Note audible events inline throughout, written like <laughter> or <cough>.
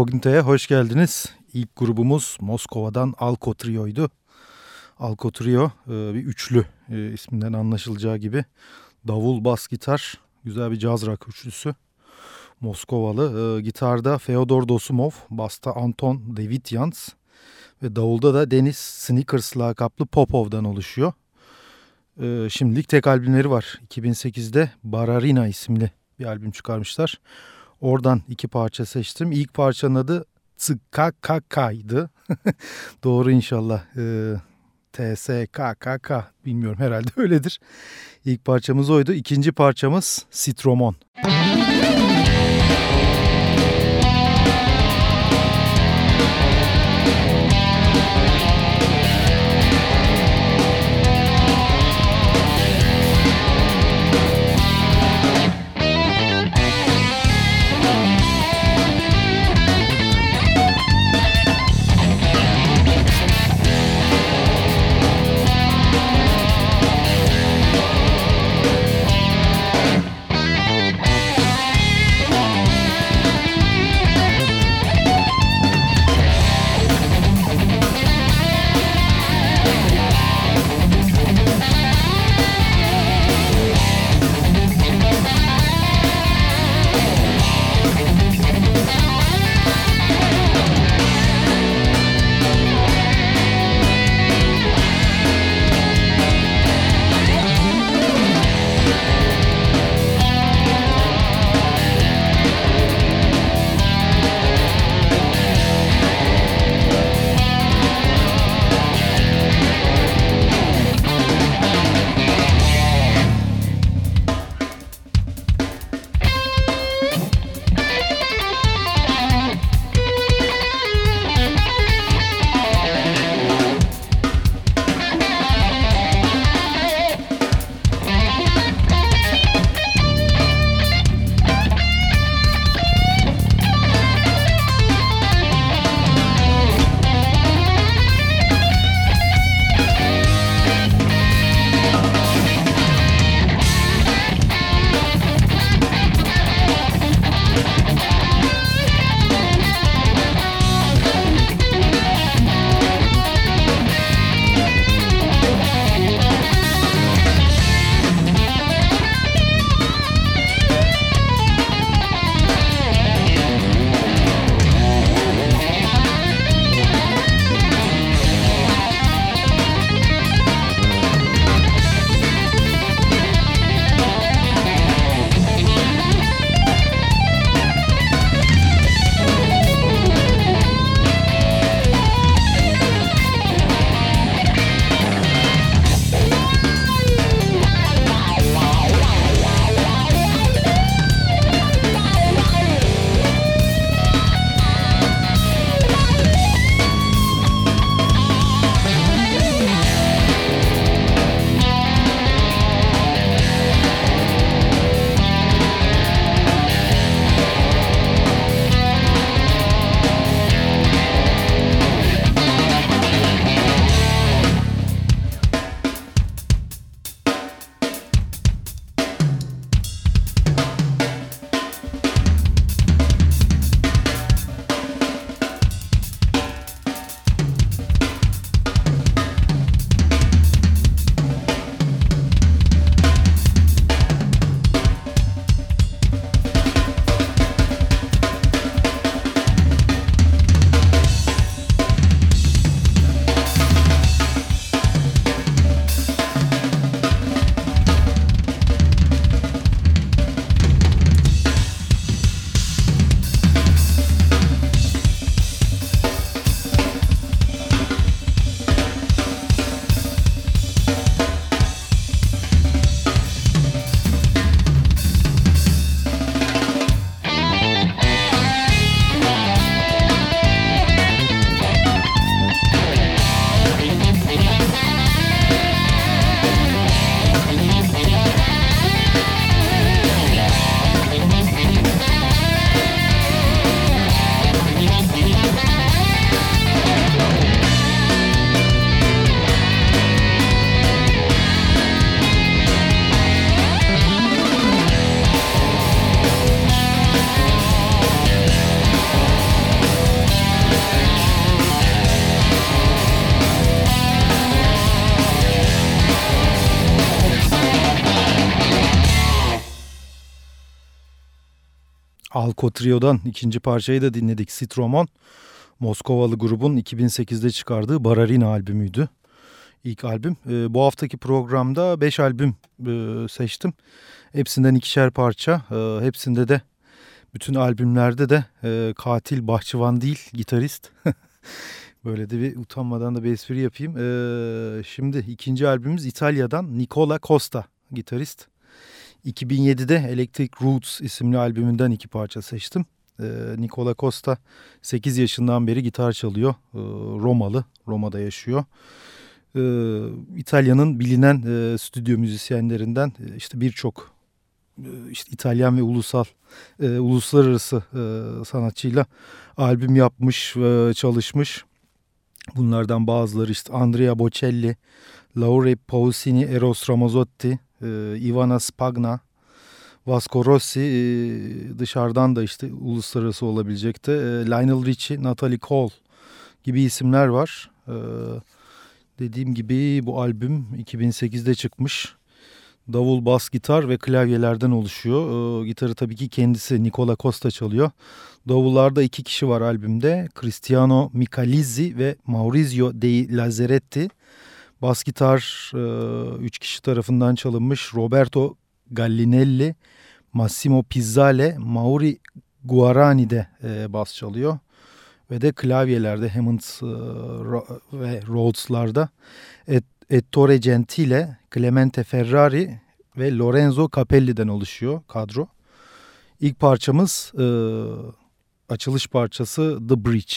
Terra Incognita'ya hoş geldiniz. İlk grubumuz Moskova'dan Alko Trio'ydu. Alko Trio e, bir üçlü e, isminden anlaşılacağı gibi. Davul, bas, gitar, güzel bir caz rock üçlüsü. Moskovalı. E, gitarda Feodor Dosumov, basta Anton Davidyans ve davulda da Denis Snickers lakaplı Popov'dan oluşuyor. Şimdilik tek albümleri var. 2008'de Bararina isimli bir albüm çıkarmışlar. Oradan iki parça seçtim. İlk parçanın adı Tkkk'ydı. <laughs> Doğru inşallah. Ee, TSKKK bilmiyorum herhalde öyledir. İlk parçamız oydu. İkinci parçamız Sitromon. Müzik Alko Trio'dan ikinci parçayı da dinledik. Citromon, Moskovalı grubun 2008'de çıkardığı Bararina albümüydü. İlk albüm. E, bu haftaki programda 5 albüm e, seçtim. Hepsinden ikişer parça. E, hepsinde de bütün albümlerde de e, katil bahçıvan değil gitarist. <laughs> Böyle de bir utanmadan da bir espri yapayım. E, şimdi ikinci albümümüz İtalya'dan Nicola Costa gitarist. 2007'de Electric Roots isimli albümünden iki parça seçtim. Ee, Nicola Costa 8 yaşından beri gitar çalıyor. Ee, Romalı, Roma'da yaşıyor. Ee, İtalya'nın bilinen e, stüdyo müzisyenlerinden e, işte birçok e, işte İtalyan ve ulusal e, uluslararası e, sanatçıyla albüm yapmış ve çalışmış. Bunlardan bazıları işte Andrea Bocelli, Laure Pausini, Eros Ramazzotti, e, Ivana Spagna, Vasco Rossi e, dışarıdan da işte uluslararası olabilecekti. E, Lionel Richie, Natalie Cole gibi isimler var. E, dediğim gibi bu albüm 2008'de çıkmış. Davul, bas, gitar ve klavyelerden oluşuyor. E, gitarı tabii ki kendisi Nicola Costa çalıyor. Davullarda iki kişi var albümde. Cristiano Micalizzi ve Maurizio Dei Lazzaretti. Bas gitar e, üç kişi tarafından çalınmış. Roberto Gallinelli, Massimo Pizzale, Mauri Guarani de e, bas çalıyor. Ve de klavyelerde Hammond e, ve Rhodes'larda Et, Ettore Gentile, Clemente Ferrari ve Lorenzo Capelli'den oluşuyor kadro. İlk parçamız e, açılış parçası The Bridge.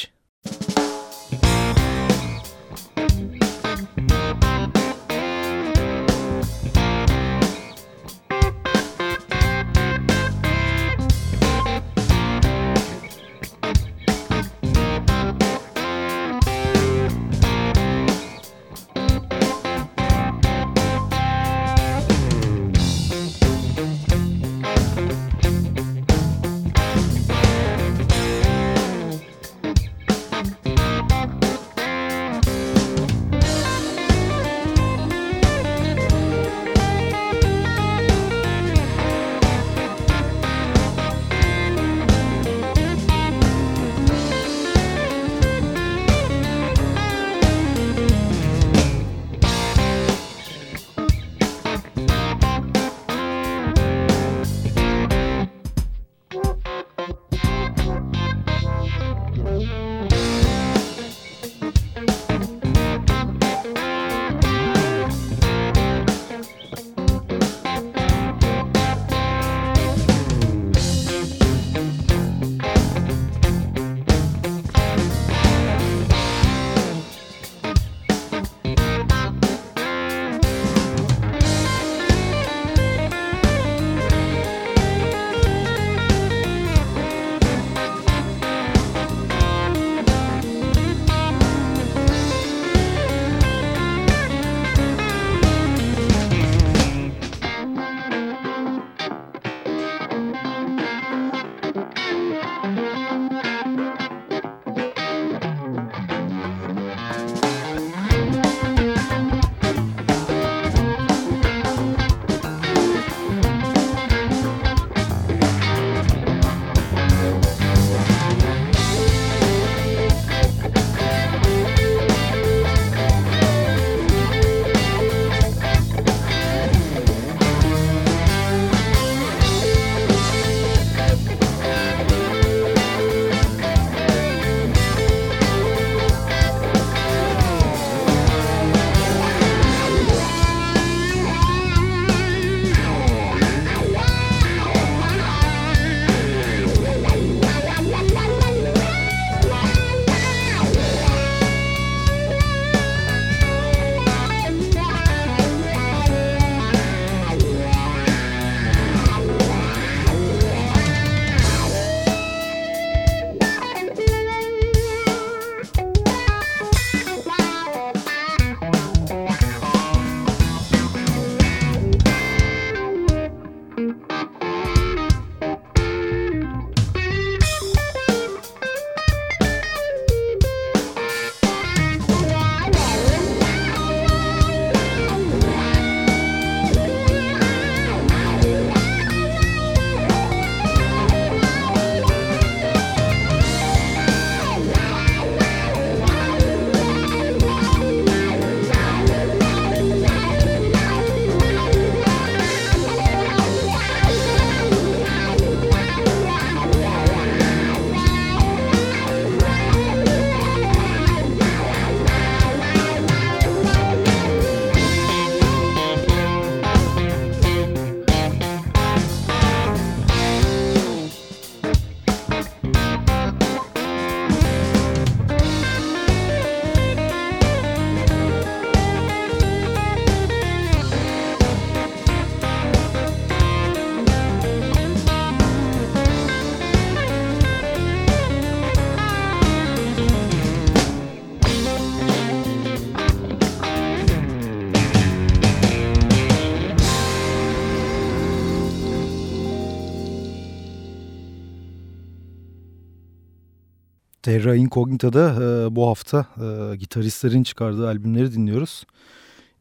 Terra Incognita'da e, bu hafta e, gitaristlerin çıkardığı albümleri dinliyoruz.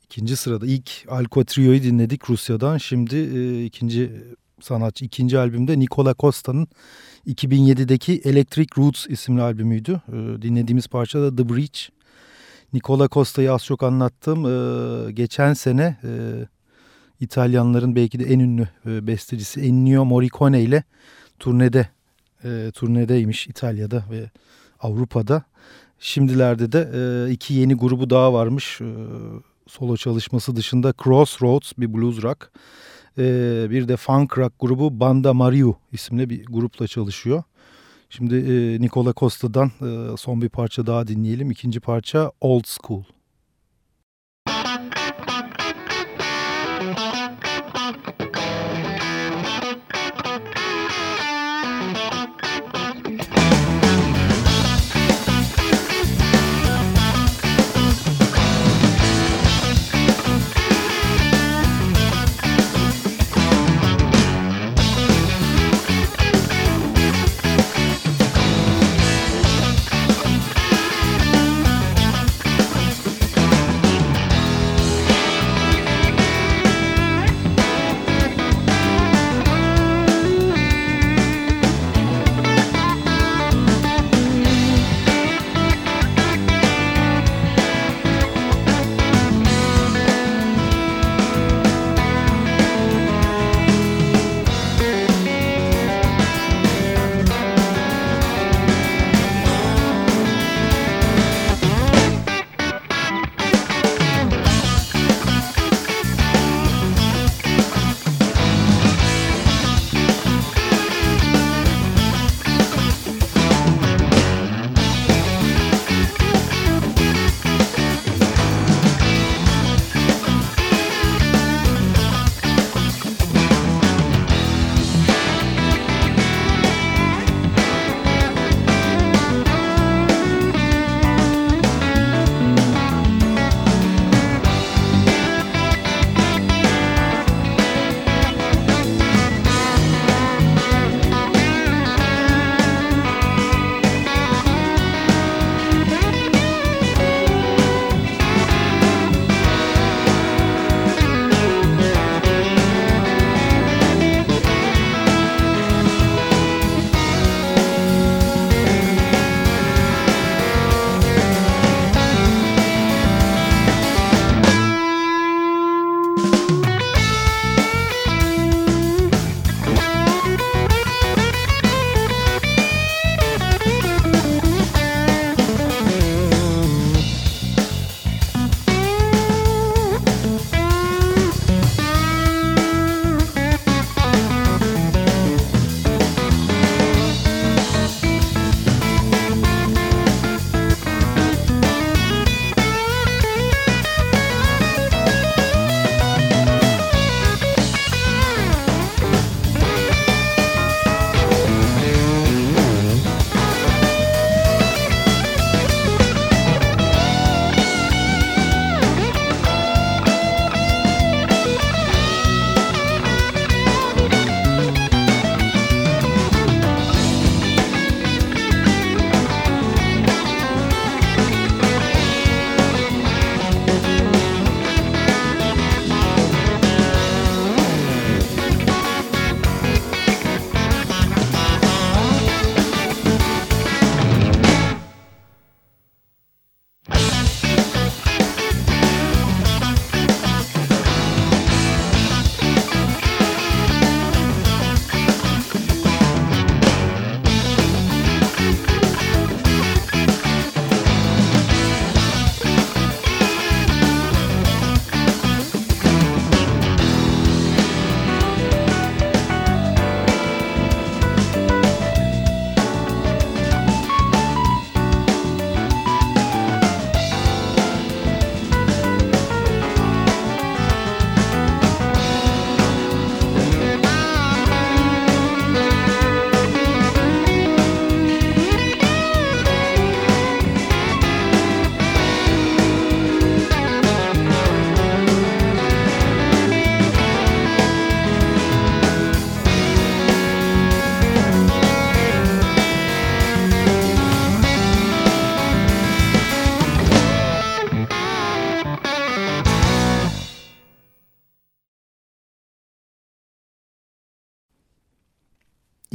İkinci sırada ilk Alko Trio'yu dinledik Rusya'dan. Şimdi e, ikinci sanatçı ikinci albümde Nikola Costa'nın 2007'deki Electric Roots isimli albümüydü. E, dinlediğimiz parça da The Breach. Nikola Costa'yı az çok anlattım. E, geçen sene e, İtalyanların belki de en ünlü e, bestecisi Ennio Morricone ile turnede e, turnedeymiş İtalya'da ve Avrupa'da. Şimdilerde de e, iki yeni grubu daha varmış. E, solo çalışması dışında Crossroads bir blues rock. E, bir de funk rock grubu Banda Mario isimli bir grupla çalışıyor. Şimdi e, Nicola Costa'dan e, son bir parça daha dinleyelim. İkinci parça Old School.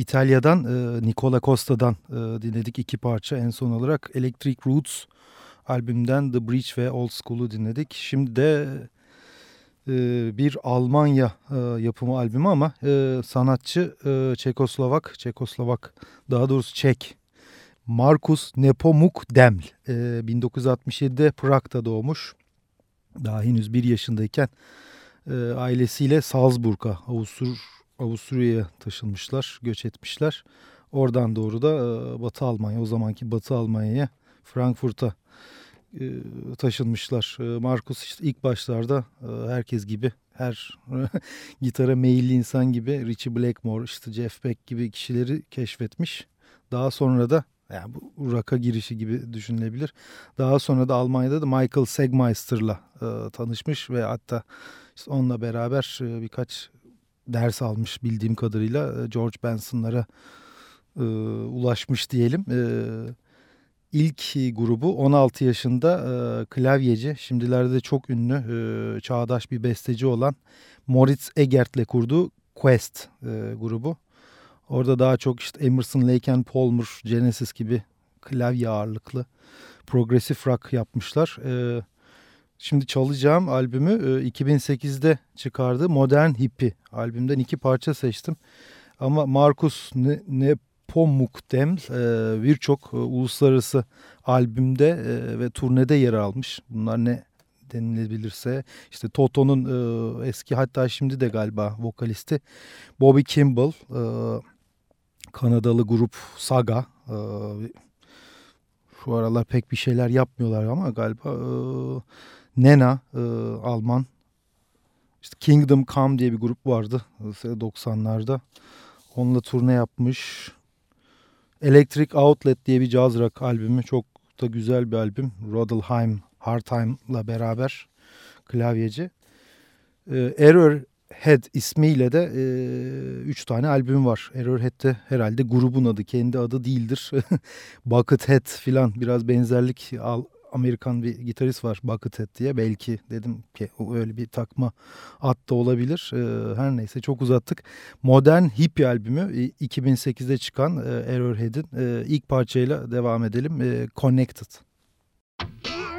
İtalya'dan e, Nicola Costa'dan e, dinledik iki parça. En son olarak Electric Roots albümden The Breach ve Old School'u dinledik. Şimdi de e, bir Almanya e, yapımı albümü ama e, sanatçı e, Çekoslovak, Çekoslovak daha doğrusu Çek. Markus Nepomuk Deml. E, 1967'de Prag'da doğmuş. Daha henüz bir yaşındayken e, ailesiyle Salzburg'a, Avustur Avusturya'ya taşınmışlar, göç etmişler. Oradan doğru da e, Batı Almanya, o zamanki Batı Almanya'ya, Frankfurt'a e, taşınmışlar. E, Markus işte ilk başlarda herkes gibi, her <laughs> gitara meyilli insan gibi Richie Blackmore, işte Jeff Beck gibi kişileri keşfetmiş. Daha sonra da yani bu rock'a girişi gibi düşünülebilir. Daha sonra da Almanya'da da Michael Segmeister'la e, tanışmış ve hatta işte onunla beraber e, birkaç ders almış bildiğim kadarıyla e, George Benson'lara e, ulaşmış diyelim. E, ilk grubu 16 yaşında e, klavyeci, şimdilerde çok ünlü e, çağdaş bir besteci olan Moritz Egert'le kurduğu Quest e, grubu. Orada daha çok işte Emerson, Lake and Palmer, Genesis gibi klavye ağırlıklı progresif rock yapmışlar. E, Şimdi çalacağım albümü 2008'de çıkardı Modern Hippie albümden iki parça seçtim. Ama Markus Nepomukdem birçok uluslararası albümde ve turnede yer almış. Bunlar ne denilebilirse işte Toto'nun eski hatta şimdi de galiba vokalisti Bobby Kimball, Kanadalı grup Saga şu aralar pek bir şeyler yapmıyorlar ama galiba Nena e, Alman. İşte Kingdom Come diye bir grup vardı 90'larda. Onunla turne yapmış. Electric Outlet diye bir jazz rock albümü. Çok da güzel bir albüm. Rodelheim Hartheim'la beraber klavyeci. E, Error Head ismiyle de e, üç tane albüm var. Errorhead'de herhalde grubun adı, kendi adı değildir. <laughs> Buckethead filan biraz benzerlik al, Amerikan bir gitarist var Buckethead diye. Belki dedim ki öyle bir takma at da olabilir. Ee, her neyse çok uzattık. Modern Hippie albümü 2008'de çıkan e, Errorhead'in e, ilk parçayla devam edelim. E, Connected. Connected.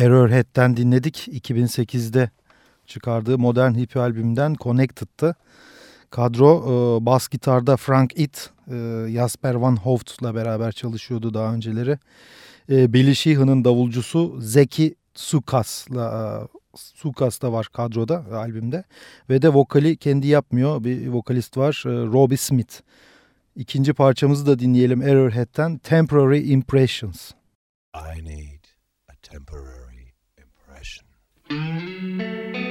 Errorhead'den dinledik. 2008'de çıkardığı modern hippie albümden Connected'tı. Kadro e, bas gitarda Frank It, e, Jasper Van Hoft'la beraber çalışıyordu daha önceleri. E, Billy Sheehan'ın davulcusu Zeki Sukas'la e, Sukas da var kadroda albümde ve de vokali kendi yapmıyor. Bir vokalist var e, Robbie Smith. İkinci parçamızı da dinleyelim Errorhead'den Temporary Impressions. I need a temporary Thank you.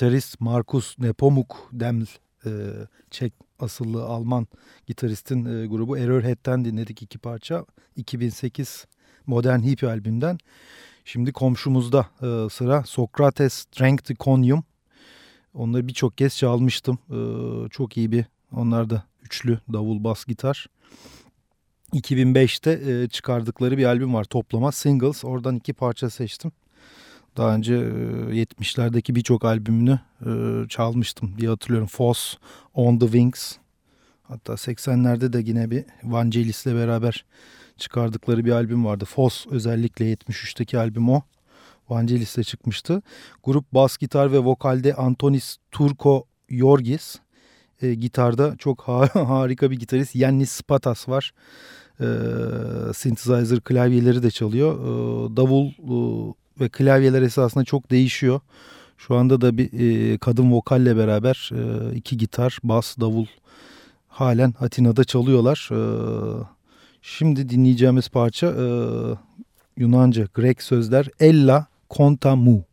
Gitarist Markus Nepomuk Deml, e, Çek asıllı Alman gitaristin e, grubu Errorhead'den dinledik iki parça. 2008 Modern Hippie albümünden. Şimdi komşumuzda e, sıra Socrates Strength Conium. Onları birçok kez çalmıştım. E, çok iyi bir, onlar da üçlü davul bas gitar. 2005'te e, çıkardıkları bir albüm var toplama singles. Oradan iki parça seçtim. Daha önce 70'lerdeki birçok albümünü çalmıştım diye hatırlıyorum. Foss, On the Wings. Hatta 80'lerde de yine bir Vangelis'le beraber çıkardıkları bir albüm vardı. Foss özellikle 73'teki albüm o. Vangelis'le çıkmıştı. Grup bas gitar ve vokalde Antonis Turko Yorgis. e, gitarda çok ha <laughs> harika bir gitarist Yannis Spatas var. E, synthesizer klavyeleri de çalıyor. E, davul e, ve klavyeler esasında çok değişiyor. Şu anda da bir e, kadın vokalle beraber e, iki gitar, bas, davul halen Atina'da çalıyorlar. E, şimdi dinleyeceğimiz parça e, Yunanca, Grek sözler Ella Conta Mu.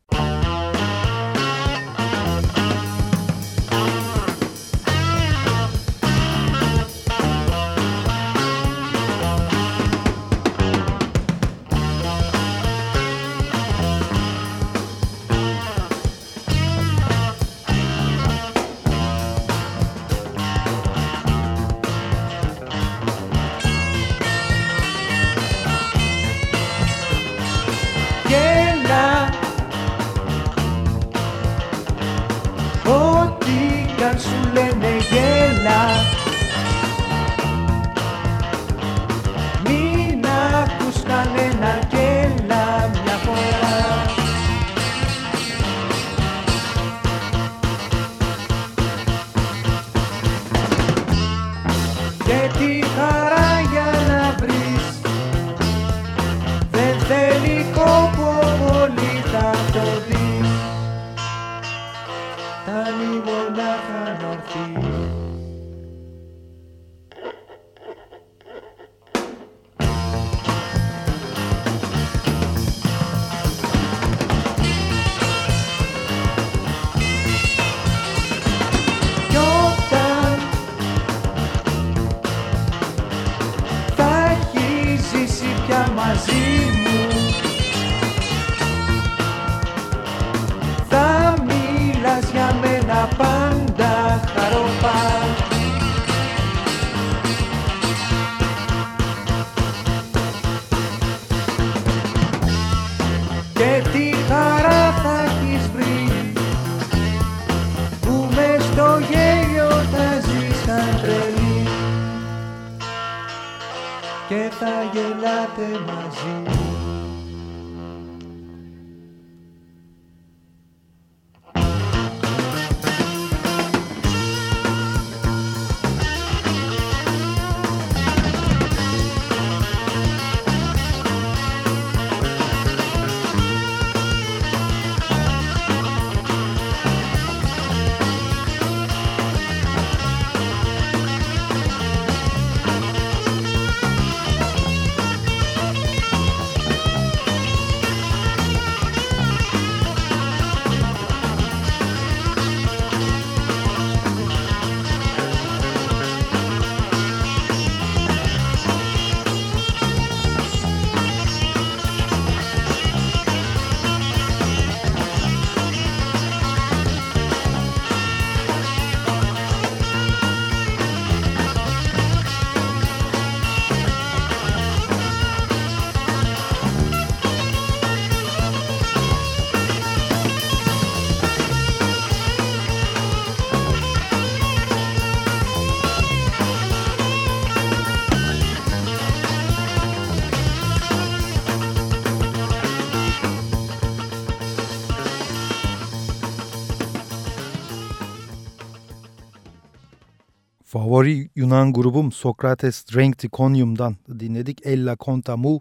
Favori Yunan grubum Sokrates Drank Conium'dan dinledik. Ella Conta Mu.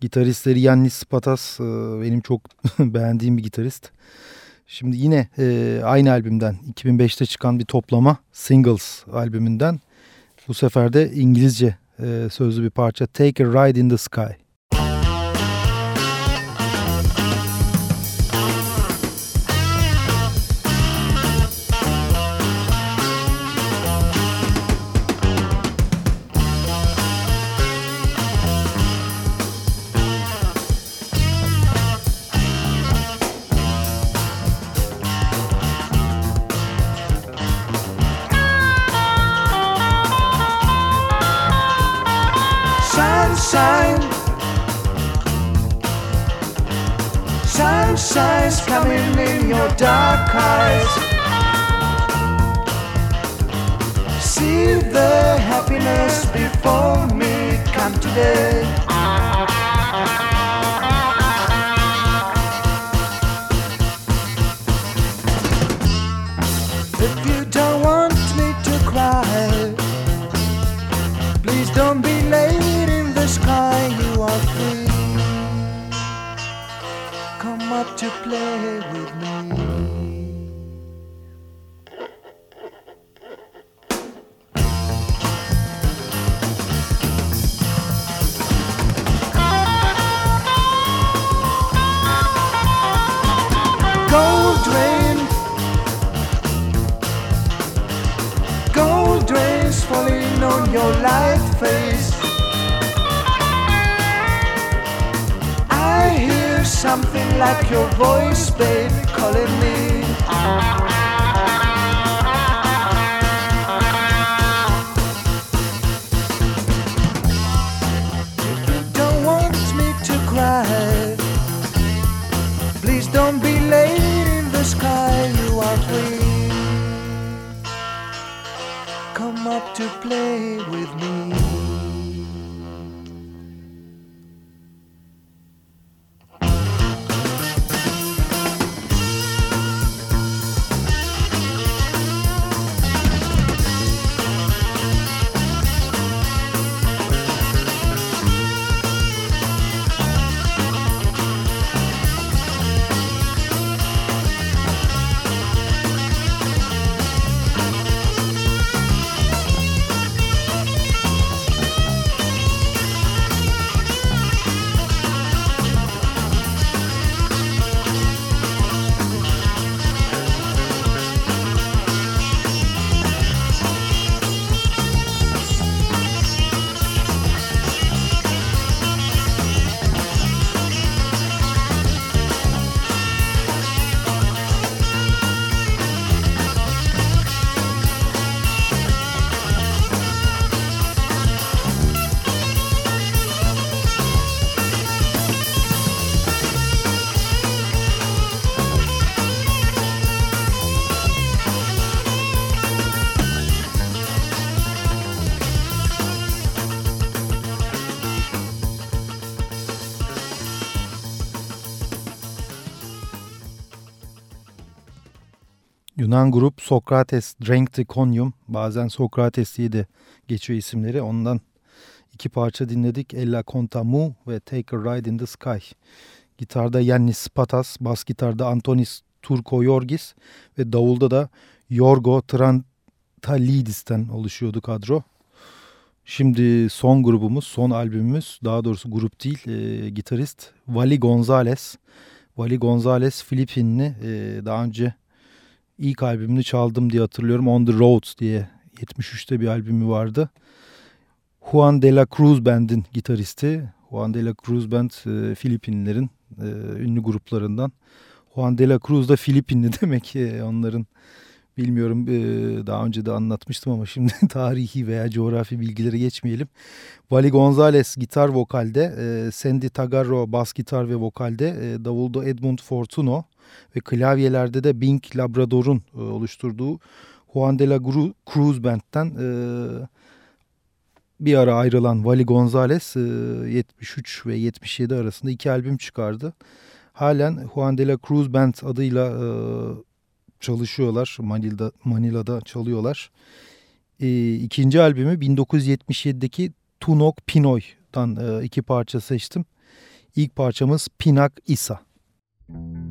Gitaristleri Yannis Spatas e, benim çok <laughs> beğendiğim bir gitarist. Şimdi yine e, aynı albümden 2005'te çıkan bir toplama Singles albümünden bu sefer de İngilizce e, sözlü bir parça Take a Ride in the Sky. Dark eyes. See the happiness before me come today. To play like your voice, babe, calling me. Don't want me to cry. Please don't be late in the sky. You are free. Come up to play with me. Yunan grup Sokrates Drank the Conium. Bazen Sokrates diye de geçiyor isimleri. Ondan iki parça dinledik. Ella Conta Mu ve Take a Ride in the Sky. Gitarda Yannis Patas, bas gitarda Antonis Turkoyorgis ve davulda da Yorgo Trantalidis'ten oluşuyordu kadro. Şimdi son grubumuz, son albümümüz, daha doğrusu grup değil, e, gitarist Vali Gonzalez. Vali Gonzalez Filipinli, e, daha önce ilk albümünü çaldım diye hatırlıyorum. On the Road diye 73'te bir albümü vardı. Juan de la Cruz Band'in gitaristi. Juan de la Cruz Band e, Filipinlilerin e, ünlü gruplarından. Juan de la Cruz da Filipinli <laughs> demek e, onların bilmiyorum e, daha önce de anlatmıştım ama şimdi <laughs> tarihi veya coğrafi bilgileri geçmeyelim. Vali Gonzalez gitar vokalde, e, Sandy Tagarro bas gitar ve vokalde, e, davulda Edmund Fortuno ve klavyelerde de Bing Labrador'un e, oluşturduğu Juan de la Cruz Band'den e, bir ara ayrılan Vali Gonzalez e, 73 ve 77 arasında iki albüm çıkardı. Halen Juan de la Cruz Band adıyla e, çalışıyorlar. Manila'da, Manila'da çalıyorlar. E, ikinci albümü 1977'deki Tunok Pinoy'dan e, iki parça seçtim. İlk parçamız Pinak İsa. Müzik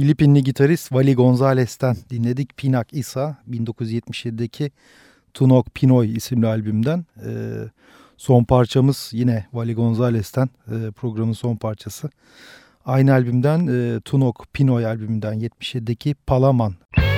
Filipinli gitarist Vali Gonzalez'ten dinledik Pinak İsa 1977'deki Tunok Pinoy isimli albümden. Ee, son parçamız yine Vali Gonzalez'ten e, programın son parçası. Aynı albümden e, Tunok Pinoy albümünden 77'deki Palaman. Sa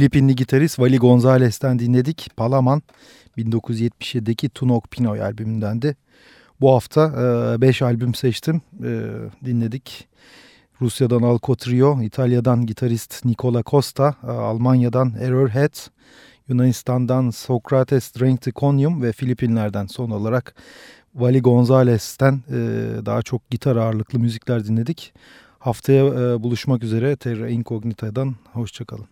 Filipinli gitarist Vali Gonzalez'ten dinledik. Palaman 1977'deki Tunok Pinoy albümündendi. Bu hafta 5 e, albüm seçtim. E, dinledik. Rusya'dan Alco Trio, İtalya'dan gitarist Nicola Costa, e, Almanya'dan Errorhead, Yunanistan'dan Socrates Drengtikonium ve Filipinler'den son olarak Vali Gonzalez'ten e, daha çok gitar ağırlıklı müzikler dinledik. Haftaya e, buluşmak üzere Terra Incognita'dan hoşçakalın.